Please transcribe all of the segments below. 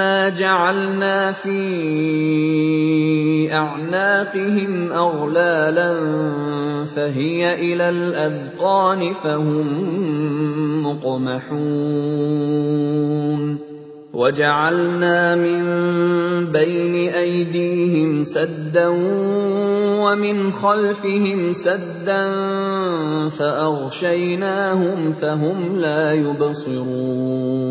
انا جعلنا في اعناقهم اغلالا فهي إلى الاذقان فهم مقمحون وجعلنا من بين ايديهم سدا ومن خلفهم سدا فاغشيناهم فهم لا يبصرون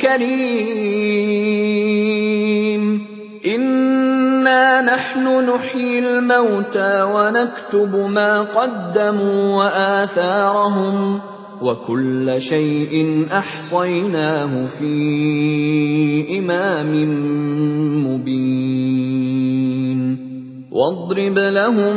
كريم. انا نحن نحيي الموتى ونكتب ما قدموا واثارهم وكل شيء احصيناه في امام مبين. واضرب لهم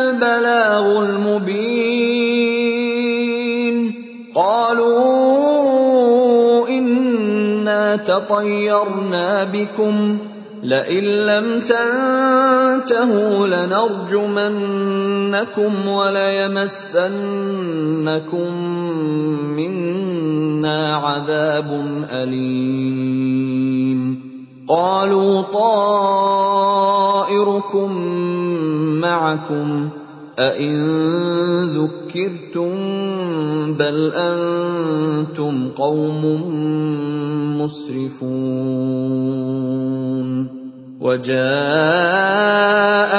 البلاغ المبين. قالوا إنا تطيرنا بكم لئن لم تنتهوا لنرجمنكم وليمسنكم منا عذاب أليم. قالوا طائركم معكم أئن ذكرتم بل أنتم قوم مسرفون وجاء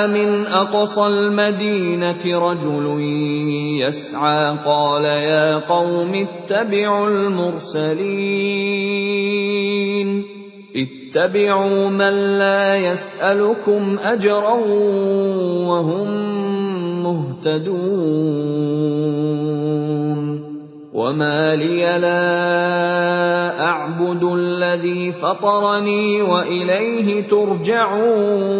من أقصى المدينة رجل يسعى قال يا قوم اتبعوا المرسلين اتبعوا من لا يسألكم أجرا وهم مهتدون. وما لي لا أعبد الذي فطرني وإليه ترجعون.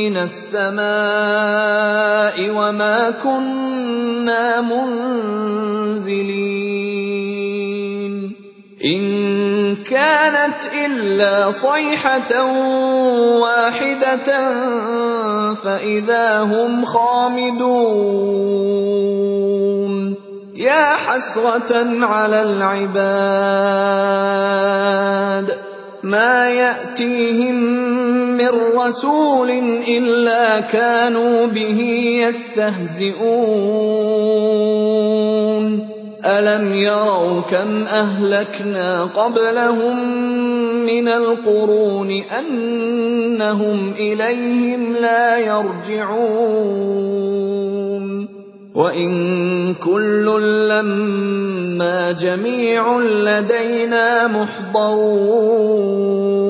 مِّنَ السَّمَاءِ وَمَا كُنَّا مُنزِلِينَ. إِن كَانَتْ إِلَّا صَيْحَةً وَاحِدَةً فَإِذَا هُمْ خَامِدُونَ. يَا حَسْرَةً عَلَى الْعِبَادِ مَا يَأْتِيهِم مِّن رَّسُولٍ إِلَّا كَانُوا بِهِ يَسْتَهْزِئُونَ. أَلَمْ يَرَوْا كَمْ أَهْلَكْنَا قَبْلَهُم مِّنَ الْقُرُونِ أَنَّهُمْ إِلَيْهِمْ لَا يَرْجِعُونَ. وَإِن كُلٌّ لَّمَّا جَمِيعٌ لَّدَيْنَا مُحْضَرُونَ.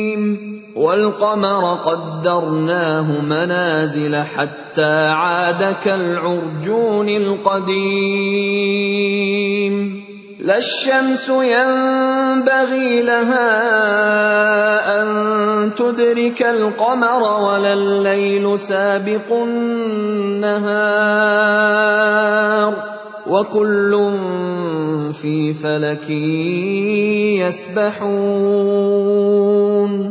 وَالْقَمَرَ قَدَّرْنَاهُ مَنَازِلَ حَتَّىٰ عَادَ كَالْعُرْجُونِ الْقَدِيمِ. لَا الشَّمْسُ يَنبَغِي لَهَا أَن تُدْرِكَ الْقَمَرَ وَلَا اللَّيْلُ سَابِقُ النَّهَارِ ۚ. وَكُلٌّ فِي فَلَكٍ يَسْبَحُونَ.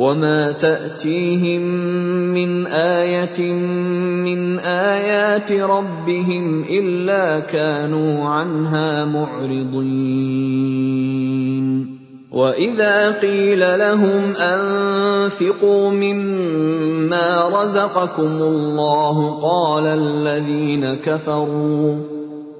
وَمَا تَأْتِيهِم مِّنْ آيَةٍ مِّنْ آيَاتِ رَبِّهِمْ إِلَّا كَانُوا عَنْهَا مُعْرِضِينَ وَإِذَا قِيلَ لَهُمْ أَنفِقُوا مِمَّا رَزَقَكُمُ اللَّهُ قَالَ الَّذِينَ كَفَرُوا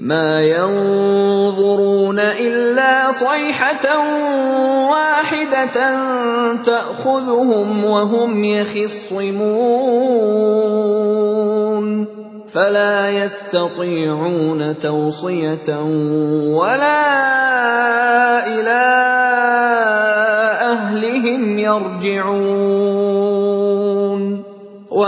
مَا يَنظُرُونَ إِلَّا صَيْحَةً وَاحِدَةً تَأْخُذُهُمْ وَهُمْ يَخِصِّمُونَ. فَلَا يَسْتَطِيعُونَ تَوْصِيَةً وَلَا إِلَىٰ أَهْلِهِمْ يَرْجِعُونَ.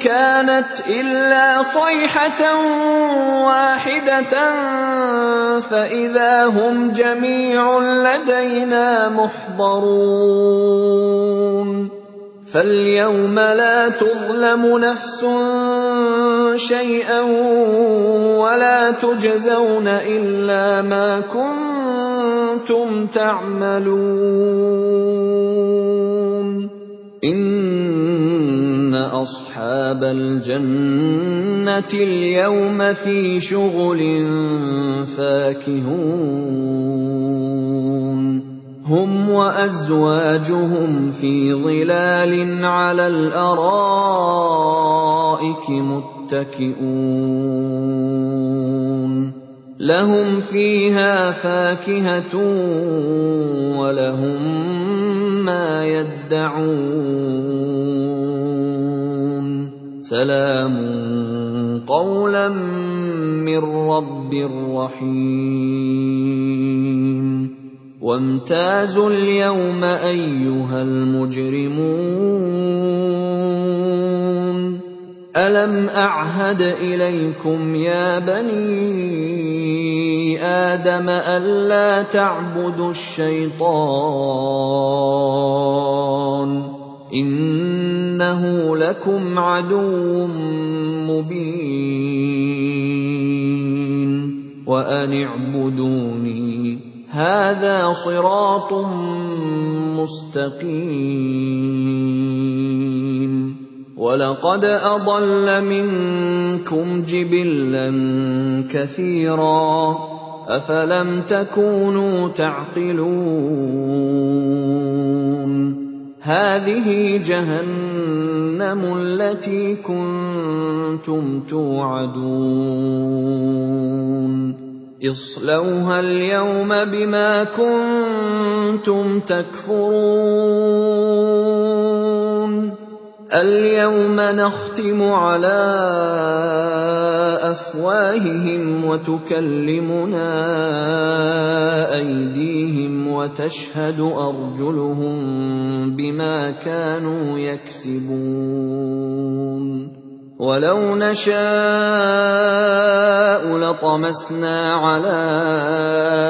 كَانَتْ إِلَّا صَيْحَةً وَاحِدَةً فَإِذَا هُمْ جَمِيعٌ لَّدَيْنَا مُحْضَرُونَ. فَالْيَوْمَ لَا تُظْلَمُ نَفْسٌ شَيْئًا وَلَا تُجْزَوْنَ إِلَّا مَا كُنتُمْ تَعْمَلُونَ. أَصْحَابَ الْجَنَّةِ الْيَوْمَ فِي شُغُلٍ فَاكِهُونَ. هُمْ وَأَزْوَاجُهُمْ فِي ظِلَالٍ عَلَى الْأَرَائِكِ مُتَّكِئُونَ. لَهُمْ فِيهَا فَاكِهَةٌ وَلَهُم مَّا يَدَّعُونَ. سَلَامٌ قَوْلًا مِّن رَّبٍّ رَّحِيمٍ. وَامْتَازُوا الْيَوْمَ أَيُّهَا الْمُجْرِمُونَ. أَلَمْ أَعْهَدْ إِلَيْكُمْ يَا بَنِي آدَمَ أَلَّا تَعْبُدُوا الشَّيْطَانَ؟ إِنَّهُ لَكُمْ عَدُوٌّ مُّبِينٌ وَأَنِ اعْبُدُونِي هَٰذَا صِرَاطٌ مُّسْتَقِيمٌ وَلَقَدْ أَضَلَّ مِنكُمْ جِبِلًّا كَثِيرًا ۖ أَفَلَمْ تَكُونُوا تَعْقِلُونَ هَٰذِهِ جَهَنَّمُ الَّتِي كُنتُمْ تُوعَدُونَ. اصْلَوْهَا الْيَوْمَ بِمَا كُنتُمْ تَكْفُرُونَ. الْيَوْمَ نَخْتِمُ عَلَىٰ أَفْوَاهِهِمْ وَتُكَلِّمُنَا أَيْدِيهِمْ وَتَشْهَدُ أَرْجُلُهُم بِمَا كَانُوا يَكْسِبُونَ. وَلَوْ نَشَاءُ لَطَمَسْنَا عَلَىٰ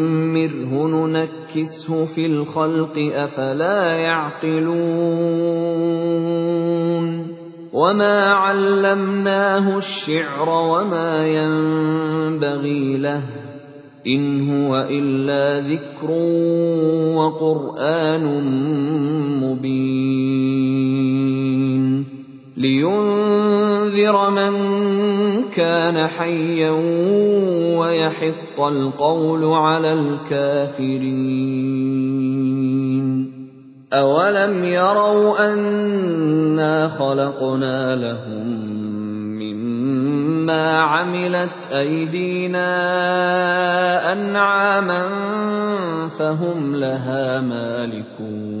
نُّعَمِّرْهُ نُنَكِّسْهُ فِي الْخَلْقِ ۖ أَفَلَا يَعْقِلُونَ وَمَا عَلَّمْنَاهُ الشِّعْرَ وَمَا يَنبَغِي لَهُ ۚ إِنْ هُوَ إِلَّا ذِكْرٌ وَقُرْآنٌ مُّبِينٌ لِّيُنذِرَ مَن كَانَ حَيًّا وَيَحِقَّ الْقَوْلُ عَلَى الْكَافِرِينَ. أَوَلَمْ يَرَوْا أَنَّا خَلَقْنَا لَهُم مِّمَّا عَمِلَتْ أَيْدِينَا أَنْعَامًا فَهُمْ لَهَا مَالِكُونَ.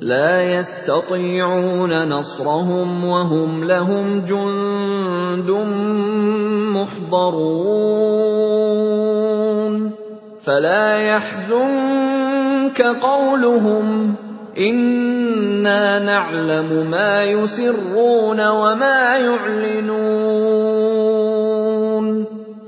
لَا يَسْتَطِيعُونَ نَصْرَهُمْ وَهُمْ لَهُمْ جُندٌ مُّحْضَرُونَ. فَلَا يَحْزُنكَ قَوْلُهُمْ ۘ. إِنَّا نَعْلَمُ مَا يُسِرُّونَ وَمَا يُعْلِنُونَ.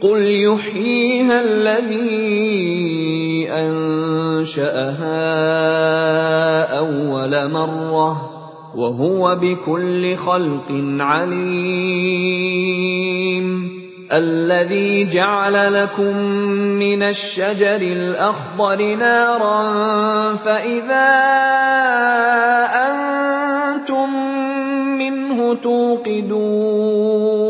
قُلْ يُحْيِيهَا الَّذِي أَنشَأَهَا أَوَّلَ مَرَّةٍ ۖ وَهُوَ بِكُلِّ خَلْقٍ عَلِيمٌ الَّذِي جَعَلَ لَكُم مِّنَ الشَّجَرِ الْأَخْضَرِ نَارًا فَإِذَا أَنتُم مِّنْهُ تُوقِدُونَ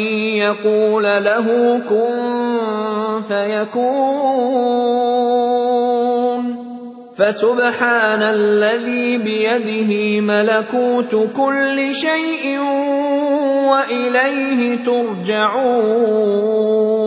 يَقُولَ لَهُ كُن فَيَكُونُ. فَسُبْحَانَ الَّذِي بِيَدِهِ مَلَكُوتُ كُلِّ شَيْءٍ وَإِلَيْهِ تُرْجَعُونَ.